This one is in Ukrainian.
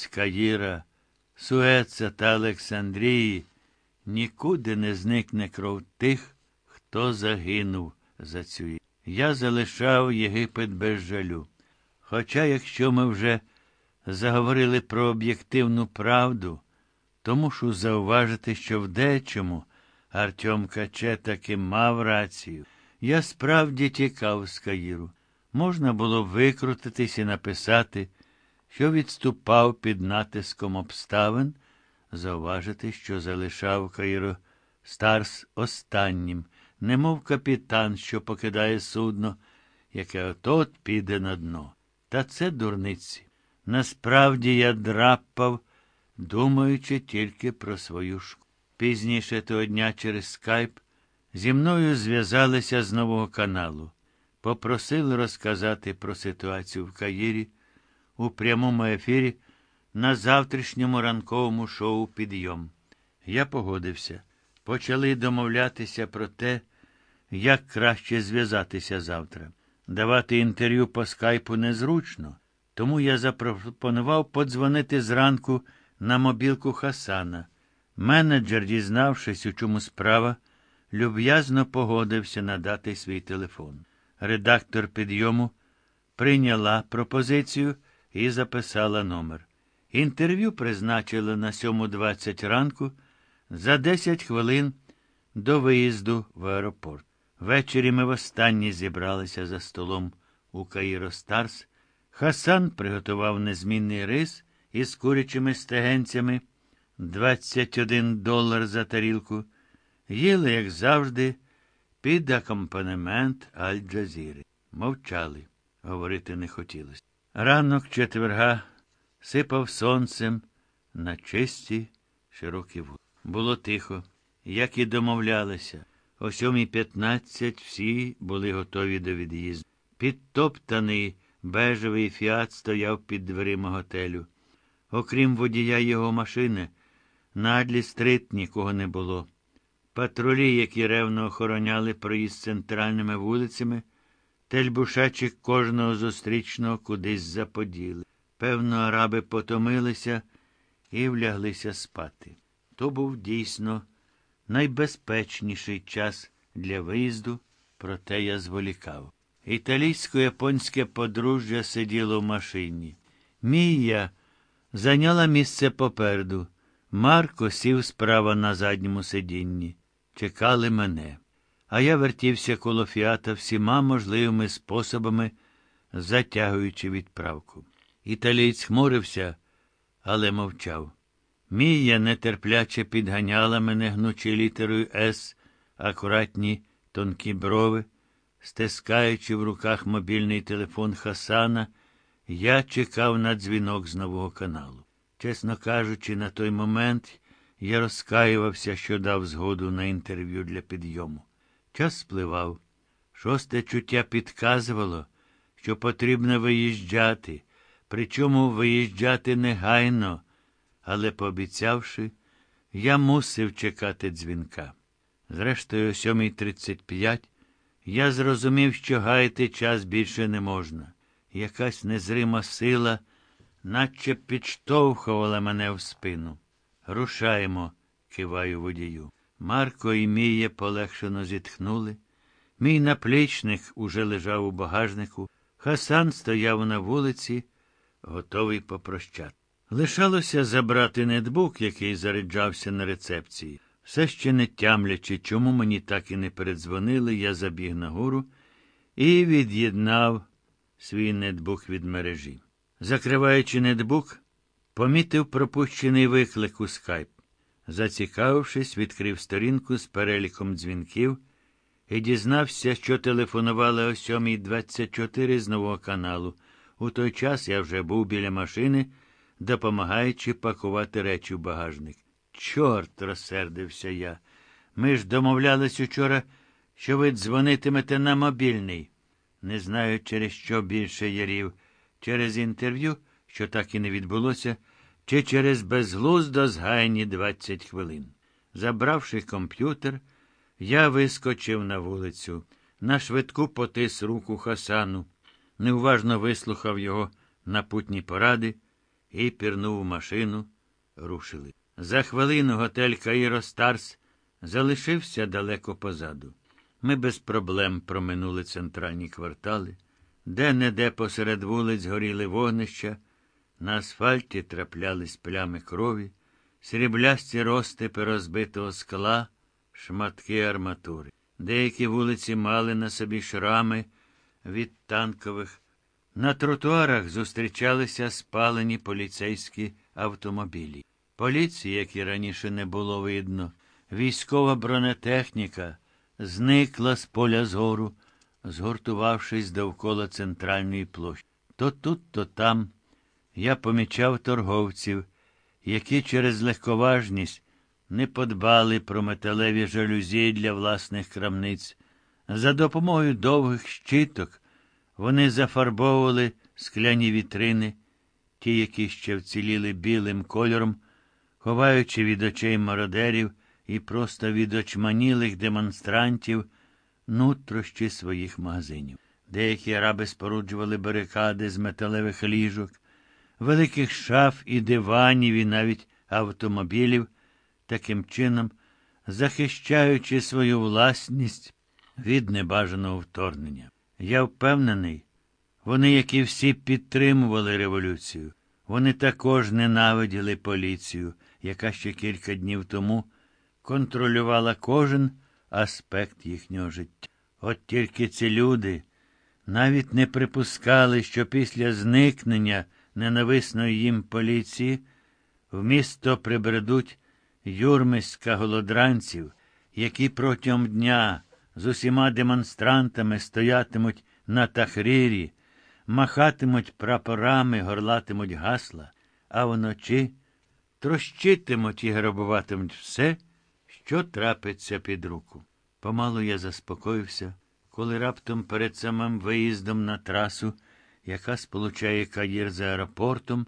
з Каїра, Суеца та Олександрії нікуди не зникне кров тих, хто загинув за цю. Я залишав Єгипет без жалю. Хоча, якщо ми вже заговорили про об'єктивну правду, то мушу зауважити, що в дечому Артем Каче таки мав рацію. Я справді тікав з Каїру. Можна було викрутитись і написати, що відступав під натиском обставин, зауважити, що залишав Каїро Старс останнім, немов капітан, що покидає судно, яке отот піде на дно. Та це дурниці. Насправді я драпав, думаючи тільки про свою школу. Пізніше того дня через скайп зі мною зв'язалися з нового каналу. Попросили розказати про ситуацію в Каїрі у прямому ефірі на завтрашньому ранковому шоу Підйом. Я погодився. Почали домовлятися про те, як краще зв'язатися завтра. Давати інтерв'ю по скайпу незручно, тому я запропонував подзвонити зранку на мобілку Хасана. Менеджер, дізнавшись, у чому справа, люб'язно погодився надати свій телефон. Редактор підйому прийняла пропозицію і записала номер. Інтерв'ю призначили на 7.20 ранку за 10 хвилин до виїзду в аеропорт. Ввечері ми востаннє зібралися за столом у Каїро Старс. Хасан приготував незмінний рис із курячими стегенцями 21 долар за тарілку. Їли, як завжди, під акомпанемент Аль-Джазіри. Мовчали, говорити не хотілося. Ранок четверга сипав сонцем на чисті широкі вулиці. Було тихо, як і домовлялися. О 7.15 всі були готові до від'їзду. Підтоптаний бежевий фіат стояв під дверима готелю. Окрім водія його машини, на Адлі-стрит нікого не було. Патрулі, які ревно охороняли проїзд центральними вулицями, тельбушачик кожного зустрічного кудись заподіли. Певно, араби потомилися і вляглися спати. То був дійсно найбезпечніший час для виїзду, проте я зволікав. Італійсько-японське подружжя сиділо в машині. Мія зайняла місце попереду. Марко сів справа на задньому сидінні. Чекали мене. А я вертівся коло фіата всіма можливими способами, затягуючи відправку. Італієць хмурився, але мовчав. Мія нетерпляче підганяла мене гнучи літерою С, акуратні тонкі брови, стискаючи в руках мобільний телефон Хасана, я чекав на дзвінок з нового каналу. Чесно кажучи, на той момент я розкаювався, що дав згоду на інтерв'ю для підйому. Час спливав. Шосте чуття підказувало, що потрібно виїжджати, причому виїжджати негайно, але, пообіцявши, я мусив чекати дзвінка. Зрештою, о 7.35 я зрозумів, що гаяти час більше не можна. Якась незрима сила наче підштовхувала мене в спину. Рушаємо, киваю водію. Марко і Мія полегшено зітхнули. Мій наплічник уже лежав у багажнику. Хасан стояв на вулиці, готовий попрощати. Лишалося забрати нетбук, який заряджався на рецепції. Все ще не тямлячи, чому мені так і не передзвонили, я забіг нагору і від'єднав свій нетбук від мережі. Закриваючи нетбук, помітив пропущений виклик у скайп. Зацікавившись, відкрив сторінку з переліком дзвінків і дізнався, що телефонували о 7.24 з нового каналу. У той час я вже був біля машини, допомагаючи пакувати речі в багажник. Чорт, розсердився я. Ми ж домовлялись учора, що ви дзвонитимете на мобільний. Не знаю, через що більше ярів, через інтерв'ю, що так і не відбулося, чи через безглуздо згайні 20 хвилин. Забравши комп'ютер, я вискочив на вулицю, на швидку потис руку Хасану, неуважно вислухав його напутні поради і пірнув у машину. Рушили. За хвилину готель Каїро Старс залишився далеко позаду. Ми без проблем проминули центральні квартали, де-не-де посеред вулиць горіли вогнища, на асфальті траплялись плями крові, сріблясті розтипи розбитого скла, шматки арматури. Деякі вулиці мали на собі шрами від танкових. На тротуарах зустрічалися спалені поліцейські автомобілі. Поліції, як і раніше не було видно, військова бронетехніка зникла з поля зору, згуртувавшись довкола центральної площі. То тут, то там я помічав торговців, які через легковажність не подбали про металеві жалюзі для власних крамниць. За допомогою довгих щиток вони зафарбовували скляні вітрини, ті, які ще вціліли білим кольором, ховаючи від очей мародерів і просто від очманілих демонстрантів нутрощі своїх магазинів. Деякі араби споруджували барикади з металевих ліжок, великих шаф і диванів, і навіть автомобілів, таким чином захищаючи свою власність від небажаного вторгнення. Я впевнений, вони, як і всі, підтримували революцію. Вони також ненавиділи поліцію, яка ще кілька днів тому контролювала кожен аспект їхнього життя. От тільки ці люди навіть не припускали, що після зникнення ненависної їм поліції в місто прибредуть юрмиська голодранців, які протягом дня з усіма демонстрантами стоятимуть на тахрірі, махатимуть прапорами, горлатимуть гасла, а вночі трощитимуть і грабуватимуть все, що трапиться під руку. Помалу я заспокоївся, коли раптом перед самим виїздом на трасу, яка сполучає Каїр з аеропортом,